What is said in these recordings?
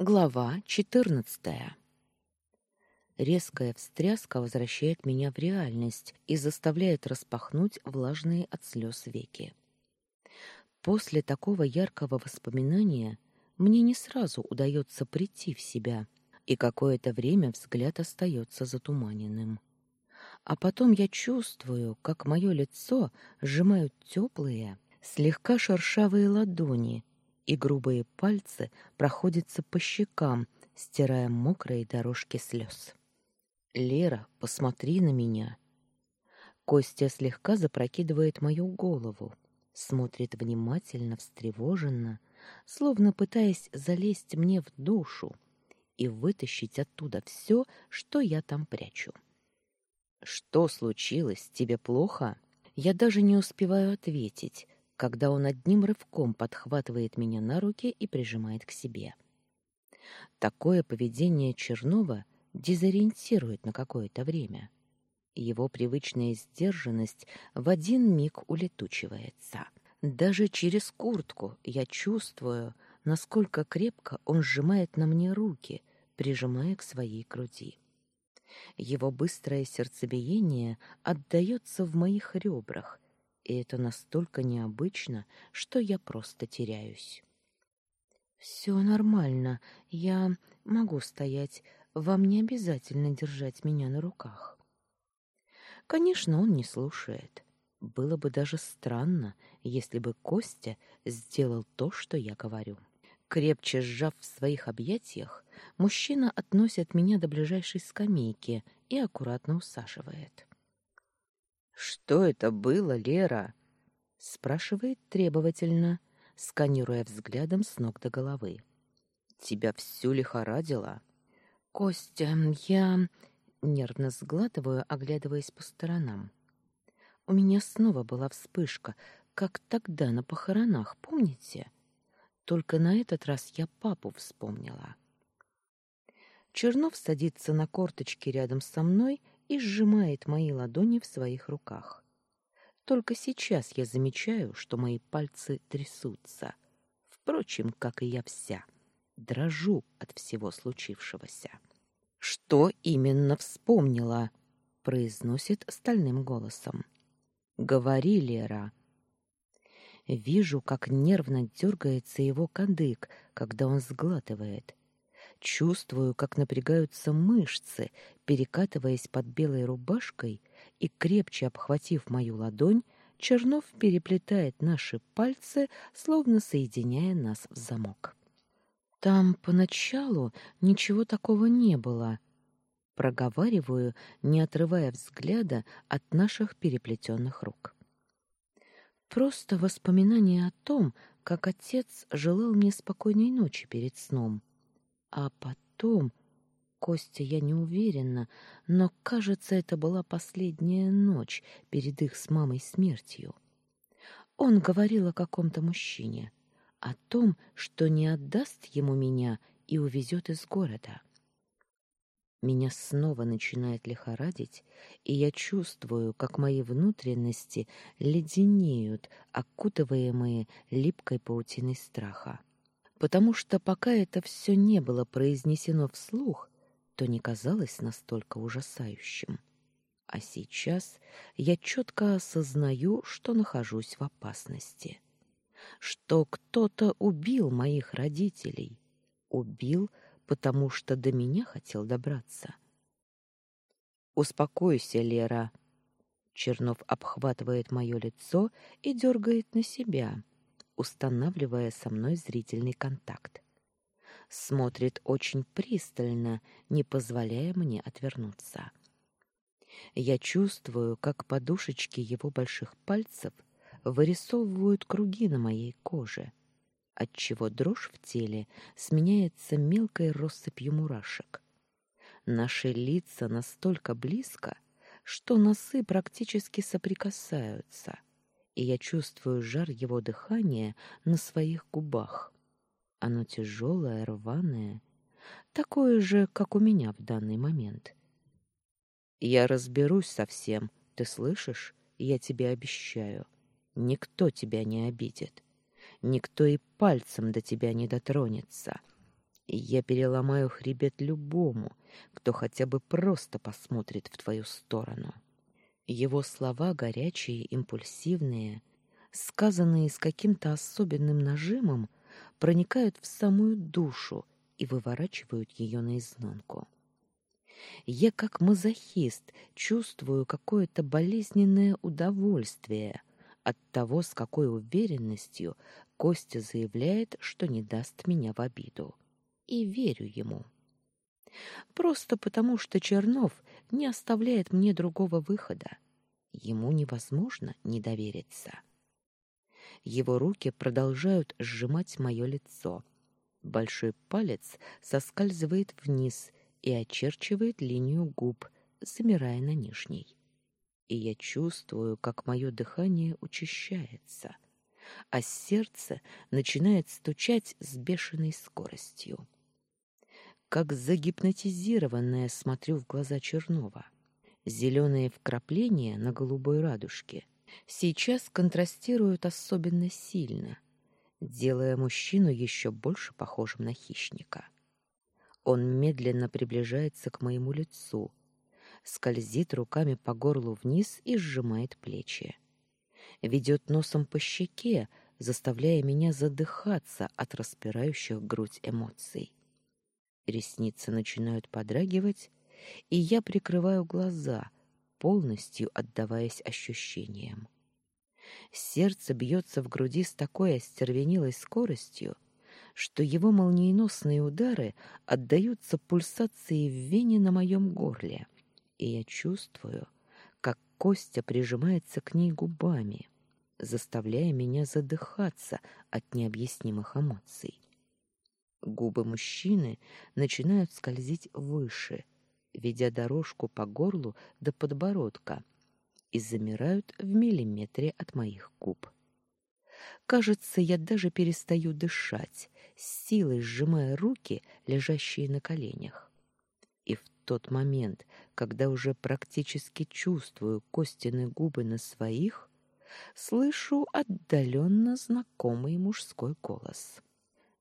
Глава 14. Резкая встряска возвращает меня в реальность и заставляет распахнуть влажные от слез веки. После такого яркого воспоминания мне не сразу удается прийти в себя, и какое-то время взгляд остается затуманенным. А потом я чувствую, как мое лицо сжимают теплые, слегка шершавые ладони, и грубые пальцы проходятся по щекам, стирая мокрые дорожки слез. «Лера, посмотри на меня!» Костя слегка запрокидывает мою голову, смотрит внимательно, встревоженно, словно пытаясь залезть мне в душу и вытащить оттуда все, что я там прячу. «Что случилось? Тебе плохо?» Я даже не успеваю ответить, когда он одним рывком подхватывает меня на руки и прижимает к себе. Такое поведение Чернова дезориентирует на какое-то время. Его привычная сдержанность в один миг улетучивается. Даже через куртку я чувствую, насколько крепко он сжимает на мне руки, прижимая к своей груди. Его быстрое сердцебиение отдаётся в моих ребрах, и это настолько необычно, что я просто теряюсь. Все нормально, я могу стоять, вам не обязательно держать меня на руках. Конечно, он не слушает. Было бы даже странно, если бы Костя сделал то, что я говорю. Крепче сжав в своих объятиях, мужчина относит меня до ближайшей скамейки и аккуратно усаживает. Что это было, Лера? спрашивает требовательно, сканируя взглядом с ног до головы. Тебя всю лихорадило? Костя, я нервно сглатываю, оглядываясь по сторонам. У меня снова была вспышка, как тогда на похоронах, помните? Только на этот раз я папу вспомнила. Чернов садится на корточки рядом со мной и сжимает мои ладони в своих руках. Только сейчас я замечаю, что мои пальцы трясутся. Впрочем, как и я вся, дрожу от всего случившегося. Что именно вспомнила, произносит стальным голосом. Говори, Лера. Вижу, как нервно дергается его кадык, когда он сглатывает. Чувствую, как напрягаются мышцы, перекатываясь под белой рубашкой, и, крепче обхватив мою ладонь, Чернов переплетает наши пальцы, словно соединяя нас в замок. Там поначалу ничего такого не было. Проговариваю, не отрывая взгляда от наших переплетенных рук. Просто воспоминание о том, как отец желал мне спокойной ночи перед сном. А потом... Костя, я не уверена, но, кажется, это была последняя ночь перед их с мамой смертью. Он говорил о каком-то мужчине, о том, что не отдаст ему меня и увезет из города. Меня снова начинает лихорадить, и я чувствую, как мои внутренности леденеют, окутываемые липкой паутиной страха потому что пока это все не было произнесено вслух, то не казалось настолько ужасающим. А сейчас я четко осознаю, что нахожусь в опасности. Что кто-то убил моих родителей. Убил, потому что до меня хотел добраться. «Успокойся, Лера!» Чернов обхватывает мое лицо и дергает на себя, устанавливая со мной зрительный контакт. Смотрит очень пристально, не позволяя мне отвернуться. Я чувствую, как подушечки его больших пальцев вырисовывают круги на моей коже, отчего дрожь в теле сменяется мелкой россыпью мурашек. Наши лица настолько близко, что носы практически соприкасаются — и я чувствую жар его дыхания на своих губах. Оно тяжелое, рваное, такое же, как у меня в данный момент. Я разберусь со всем, ты слышишь? Я тебе обещаю. Никто тебя не обидит. Никто и пальцем до тебя не дотронется. Я переломаю хребет любому, кто хотя бы просто посмотрит в твою сторону. Его слова горячие, импульсивные, сказанные с каким-то особенным нажимом, проникают в самую душу и выворачивают ее наизнанку. Я, как мазохист, чувствую какое-то болезненное удовольствие от того, с какой уверенностью Костя заявляет, что не даст меня в обиду. И верю ему. Просто потому, что Чернов не оставляет мне другого выхода. Ему невозможно не довериться. Его руки продолжают сжимать мое лицо. Большой палец соскальзывает вниз и очерчивает линию губ, замирая на нижней. И я чувствую, как мое дыхание учащается, а сердце начинает стучать с бешеной скоростью. Как загипнотизированная смотрю в глаза Чернова. Зеленые вкрапления на голубой радужке сейчас контрастируют особенно сильно, делая мужчину еще больше похожим на хищника. Он медленно приближается к моему лицу, скользит руками по горлу вниз и сжимает плечи. Ведет носом по щеке, заставляя меня задыхаться от распирающих грудь эмоций. Ресницы начинают подрагивать, и я прикрываю глаза, полностью отдаваясь ощущениям. Сердце бьется в груди с такой остервенелой скоростью, что его молниеносные удары отдаются пульсации в вене на моем горле, и я чувствую, как Костя прижимается к ней губами, заставляя меня задыхаться от необъяснимых эмоций. Губы мужчины начинают скользить выше, ведя дорожку по горлу до подбородка, и замирают в миллиметре от моих губ. Кажется, я даже перестаю дышать, с силой сжимая руки, лежащие на коленях. И в тот момент, когда уже практически чувствую Костины губы на своих, слышу отдаленно знакомый мужской голос.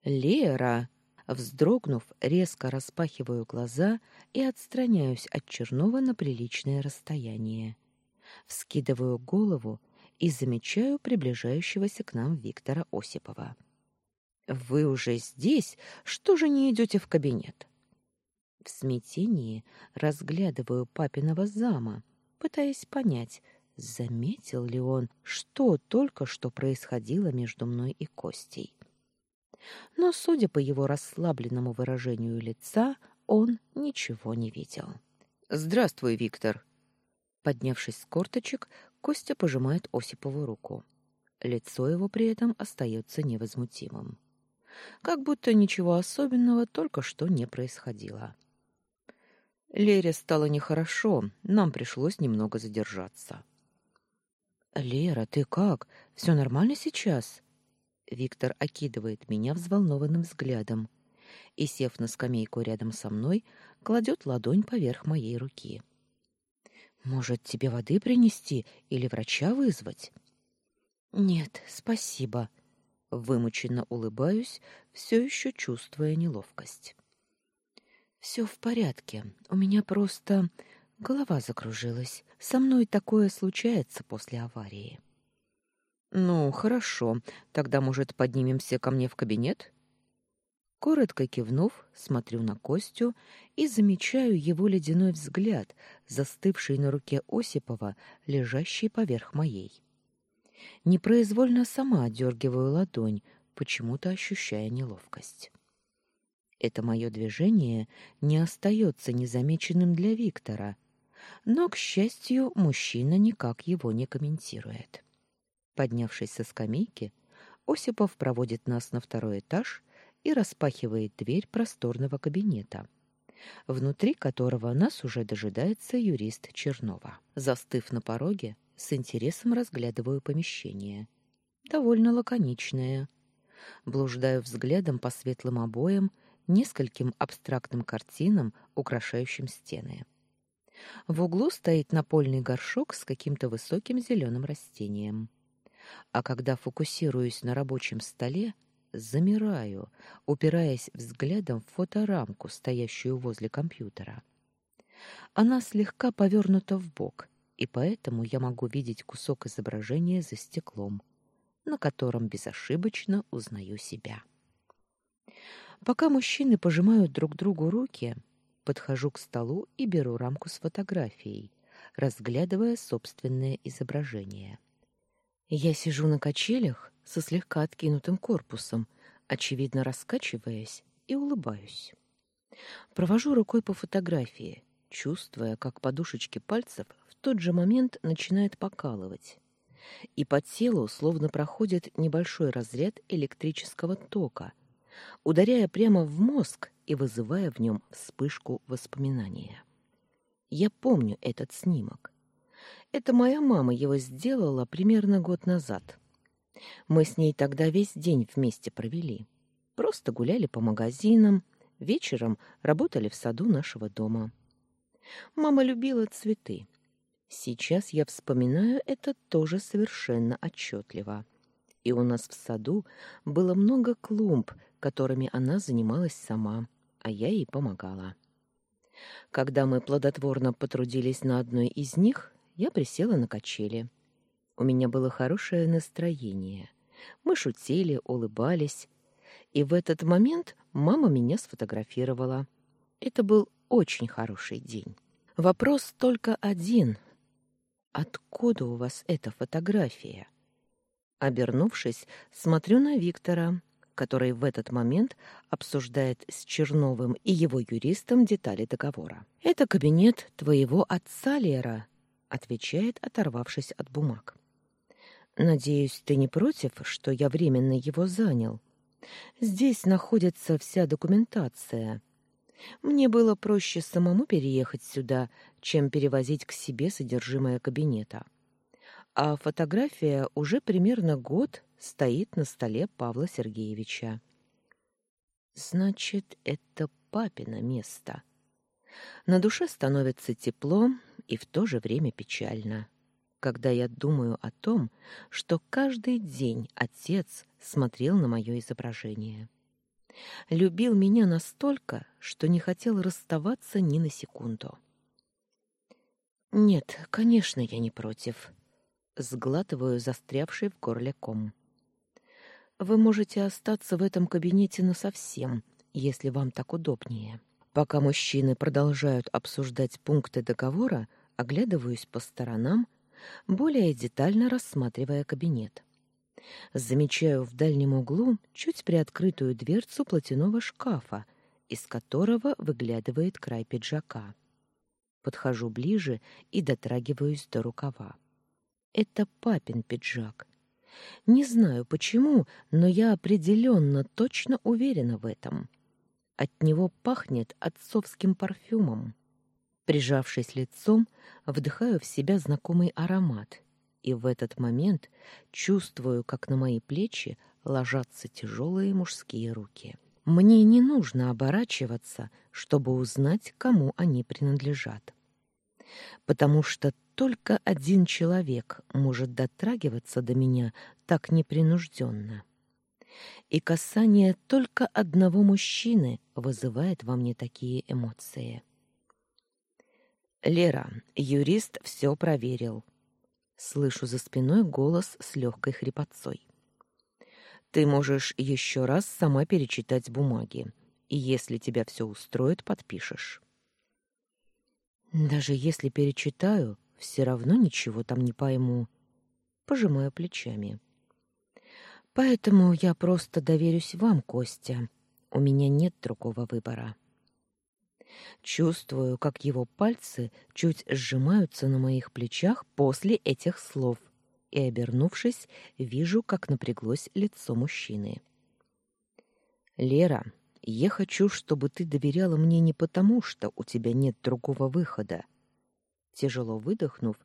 «Лера!» Вздрогнув, резко распахиваю глаза и отстраняюсь от Чернова на приличное расстояние. Вскидываю голову и замечаю приближающегося к нам Виктора Осипова. «Вы уже здесь? Что же не идете в кабинет?» В смятении разглядываю папиного зама, пытаясь понять, заметил ли он, что только что происходило между мной и Костей. Но, судя по его расслабленному выражению лица, он ничего не видел. «Здравствуй, Виктор!» Поднявшись с корточек, Костя пожимает Осипову руку. Лицо его при этом остается невозмутимым. Как будто ничего особенного только что не происходило. Лере стало нехорошо, нам пришлось немного задержаться. «Лера, ты как? Все нормально сейчас?» Виктор окидывает меня взволнованным взглядом и, сев на скамейку рядом со мной, кладет ладонь поверх моей руки. «Может, тебе воды принести или врача вызвать?» «Нет, спасибо», — вымученно улыбаюсь, все еще чувствуя неловкость. «Все в порядке. У меня просто голова закружилась. Со мной такое случается после аварии». Ну, хорошо. Тогда, может, поднимемся ко мне в кабинет? Коротко кивнув, смотрю на Костю и замечаю его ледяной взгляд, застывший на руке Осипова, лежащий поверх моей. Непроизвольно сама отдергиваю ладонь, почему-то ощущая неловкость. Это мое движение не остается незамеченным для Виктора, но, к счастью, мужчина никак его не комментирует. Поднявшись со скамейки, Осипов проводит нас на второй этаж и распахивает дверь просторного кабинета, внутри которого нас уже дожидается юрист Чернова. Застыв на пороге, с интересом разглядываю помещение. Довольно лаконичное. Блуждаю взглядом по светлым обоям, нескольким абстрактным картинам, украшающим стены. В углу стоит напольный горшок с каким-то высоким зеленым растением а когда фокусируюсь на рабочем столе, замираю, упираясь взглядом в фоторамку, стоящую возле компьютера. Она слегка повернута в бок, и поэтому я могу видеть кусок изображения за стеклом, на котором безошибочно узнаю себя. Пока мужчины пожимают друг другу руки, подхожу к столу и беру рамку с фотографией, разглядывая собственное изображение. Я сижу на качелях со слегка откинутым корпусом, очевидно раскачиваясь, и улыбаюсь. Провожу рукой по фотографии, чувствуя, как подушечки пальцев в тот же момент начинает покалывать. И по телу словно проходит небольшой разряд электрического тока, ударяя прямо в мозг и вызывая в нем вспышку воспоминания. Я помню этот снимок. Это моя мама его сделала примерно год назад. Мы с ней тогда весь день вместе провели. Просто гуляли по магазинам, вечером работали в саду нашего дома. Мама любила цветы. Сейчас я вспоминаю это тоже совершенно отчетливо. И у нас в саду было много клумб, которыми она занималась сама, а я ей помогала. Когда мы плодотворно потрудились на одной из них, я присела на качели. У меня было хорошее настроение. Мы шутили, улыбались. И в этот момент мама меня сфотографировала. Это был очень хороший день. Вопрос только один. Откуда у вас эта фотография? Обернувшись, смотрю на Виктора, который в этот момент обсуждает с Черновым и его юристом детали договора. «Это кабинет твоего отца, Лера», — отвечает, оторвавшись от бумаг. «Надеюсь, ты не против, что я временно его занял? Здесь находится вся документация. Мне было проще самому переехать сюда, чем перевозить к себе содержимое кабинета. А фотография уже примерно год стоит на столе Павла Сергеевича. Значит, это папино место. На душе становится тепло и в то же время печально, когда я думаю о том, что каждый день отец смотрел на мое изображение. Любил меня настолько, что не хотел расставаться ни на секунду. Нет, конечно, я не против. Сглатываю застрявший в горле ком. Вы можете остаться в этом кабинете насовсем, если вам так удобнее. Пока мужчины продолжают обсуждать пункты договора, оглядываюсь по сторонам, более детально рассматривая кабинет. Замечаю в дальнем углу чуть приоткрытую дверцу платяного шкафа, из которого выглядывает край пиджака. Подхожу ближе и дотрагиваюсь до рукава. Это папин пиджак. Не знаю почему, но я определенно точно уверена в этом. От него пахнет отцовским парфюмом. Прижавшись лицом, вдыхаю в себя знакомый аромат, и в этот момент чувствую, как на мои плечи ложатся тяжелые мужские руки. Мне не нужно оборачиваться, чтобы узнать, кому они принадлежат. Потому что только один человек может дотрагиваться до меня так непринужденно. И касание только одного мужчины вызывает во мне такие эмоции. «Лера, юрист все проверил». Слышу за спиной голос с легкой хрипотцой. «Ты можешь еще раз сама перечитать бумаги, и если тебя все устроит, подпишешь». Даже если перечитаю, все равно ничего там не пойму. Пожимаю плечами. Поэтому я просто доверюсь вам, Костя. У меня нет другого выбора. Чувствую, как его пальцы чуть сжимаются на моих плечах после этих слов, и, обернувшись, вижу, как напряглось лицо мужчины. «Лера, я хочу, чтобы ты доверяла мне не потому, что у тебя нет другого выхода, Тяжело выдохнув,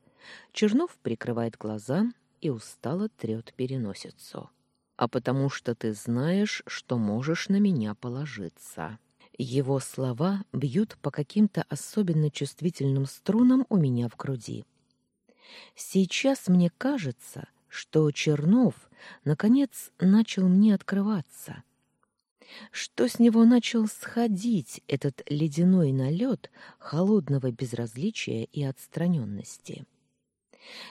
Чернов прикрывает глаза и устало трет переносицу. «А потому что ты знаешь, что можешь на меня положиться». Его слова бьют по каким-то особенно чувствительным струнам у меня в груди. Сейчас мне кажется, что Чернов, наконец, начал мне открываться, что с него начал сходить этот ледяной налет холодного безразличия и отстраненности.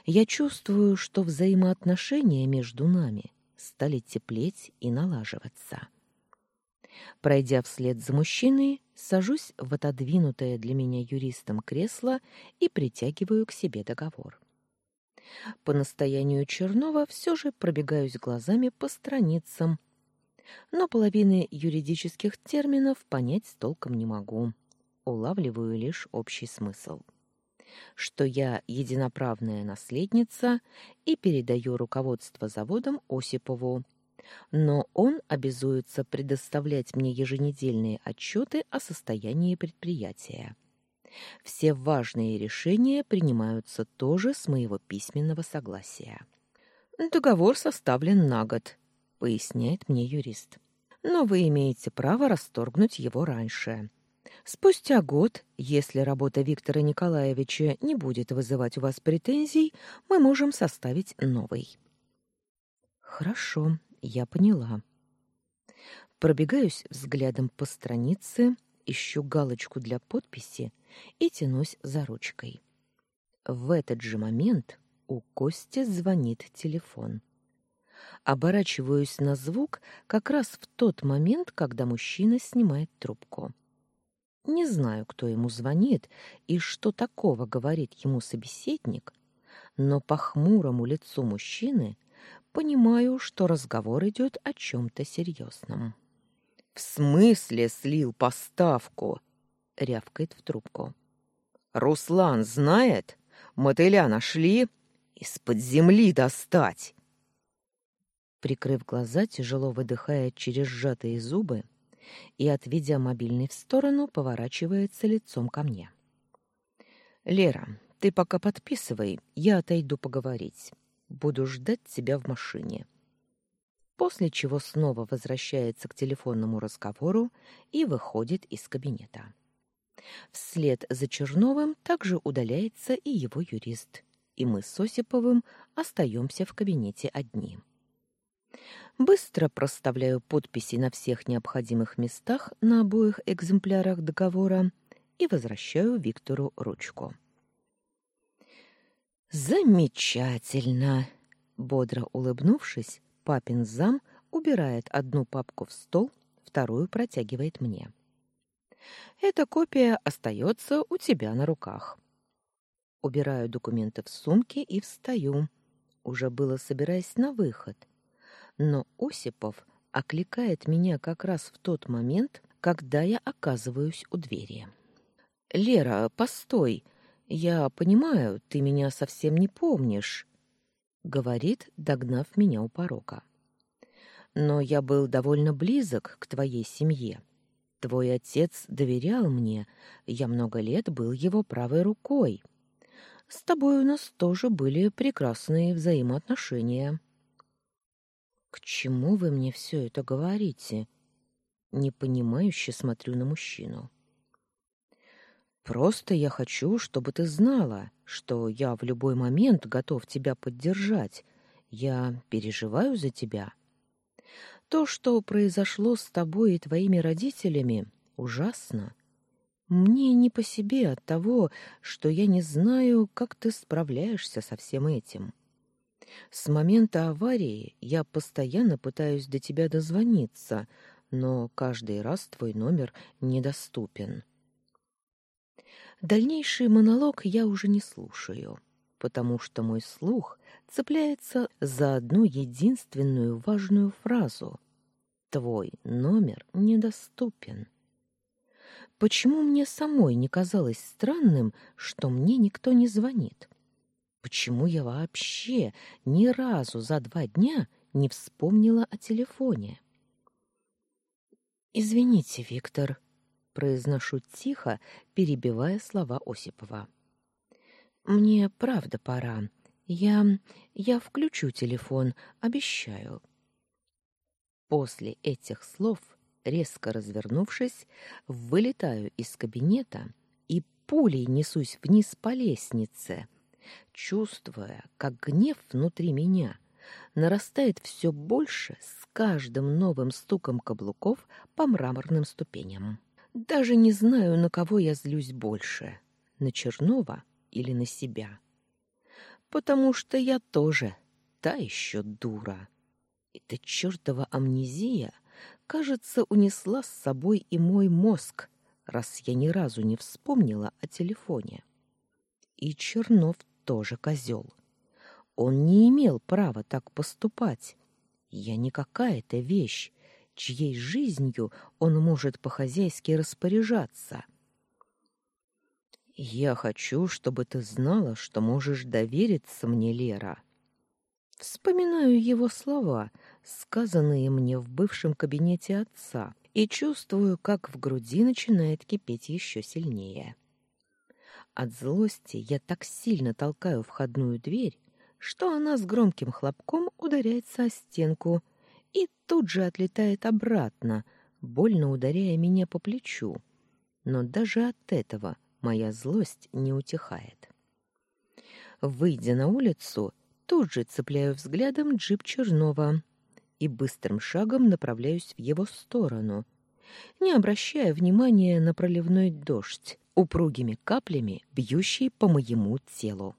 Я чувствую, что взаимоотношения между нами стали теплеть и налаживаться. Пройдя вслед за мужчиной, сажусь в отодвинутое для меня юристом кресло и притягиваю к себе договор. По настоянию Чернова все же пробегаюсь глазами по страницам, но половины юридических терминов понять толком не могу. Улавливаю лишь общий смысл. Что я единоправная наследница и передаю руководство заводом Осипову, но он обязуется предоставлять мне еженедельные отчеты о состоянии предприятия. Все важные решения принимаются тоже с моего письменного согласия. Договор составлен на год, поясняет мне юрист. Но вы имеете право расторгнуть его раньше. Спустя год, если работа Виктора Николаевича не будет вызывать у вас претензий, мы можем составить новый. Хорошо, я поняла. Пробегаюсь взглядом по странице, ищу галочку для подписи и тянусь за ручкой. В этот же момент у Кости звонит телефон. Оборачиваюсь на звук как раз в тот момент, когда мужчина снимает трубку. Не знаю, кто ему звонит и что такого говорит ему собеседник, но по хмурому лицу мужчины понимаю, что разговор идет о чем-то серьезном. «В смысле слил поставку?» — рявкает в трубку. «Руслан знает? Мотыля нашли? Из-под земли достать!» Прикрыв глаза, тяжело выдыхая через сжатые зубы и, отведя мобильный в сторону, поворачивается лицом ко мне. «Лера, ты пока подписывай, я отойду поговорить. Буду ждать тебя в машине после чего снова возвращается к телефонному разговору и выходит из кабинета. Вслед за Черновым также удаляется и его юрист, и мы с Осиповым остаемся в кабинете одни. Быстро проставляю подписи на всех необходимых местах на обоих экземплярах договора и возвращаю Виктору ручку. «Замечательно!» Бодро улыбнувшись, Папин зам убирает одну папку в стол, вторую протягивает мне. Эта копия остается у тебя на руках. Убираю документы в сумки и встаю. Уже было собираясь на выход. Но Осипов окликает меня как раз в тот момент, когда я оказываюсь у двери. «Лера, постой! Я понимаю, ты меня совсем не помнишь говорит, догнав меня у порога. Но я был довольно близок к твоей семье. Твой отец доверял мне, я много лет был его правой рукой. С тобой у нас тоже были прекрасные взаимоотношения. К чему вы мне все это говорите? Непонимающе смотрю на мужчину. Просто я хочу, чтобы ты знала, что я в любой момент готов тебя поддержать. Я переживаю за тебя. То, что произошло с тобой и твоими родителями, ужасно. Мне не по себе от того, что я не знаю, как ты справляешься со всем этим. С момента аварии я постоянно пытаюсь до тебя дозвониться, но каждый раз твой номер недоступен. Дальнейший монолог я уже не слушаю, потому что мой слух цепляется за одну единственную важную фразу «Твой номер недоступен». Почему мне самой не казалось странным, что мне никто не звонит? Почему я вообще ни разу за два дня не вспомнила о телефоне? «Извините, Виктор», произношу тихо, перебивая слова Осипова. Мне правда пора. Я я включу телефон, обещаю. После этих слов, резко развернувшись, вылетаю из кабинета и пулей несусь вниз по лестнице, чувствуя, как гнев внутри меня нарастает все больше с каждым новым стуком каблуков по мраморным ступеням. Даже не знаю, на кого я злюсь больше — на Чернова или на себя. Потому что я тоже та еще дура. Эта чертова амнезия, кажется, унесла с собой и мой мозг, раз я ни разу не вспомнила о телефоне. И Чернов тоже козел. Он не имел права так поступать. Я не какая-то вещь, чьей жизнью он может по-хозяйски распоряжаться. Я хочу, чтобы ты знала, что можешь довериться мне, Лера. Вспоминаю его слова, сказанные мне в бывшем кабинете отца, и чувствую, как в груди начинает кипеть еще сильнее. От злости я так сильно толкаю входную дверь, что она с громким хлопком ударяется о стенку и тут же отлетает обратно, больно ударяя меня по плечу. Но даже от этого моя злость не утихает. Выйдя на улицу, тут же цепляю взглядом джип Чернова и быстрым шагом направляюсь в его сторону, не обращая внимания на проливной дождь, упругими каплями, бьющий по моему телу.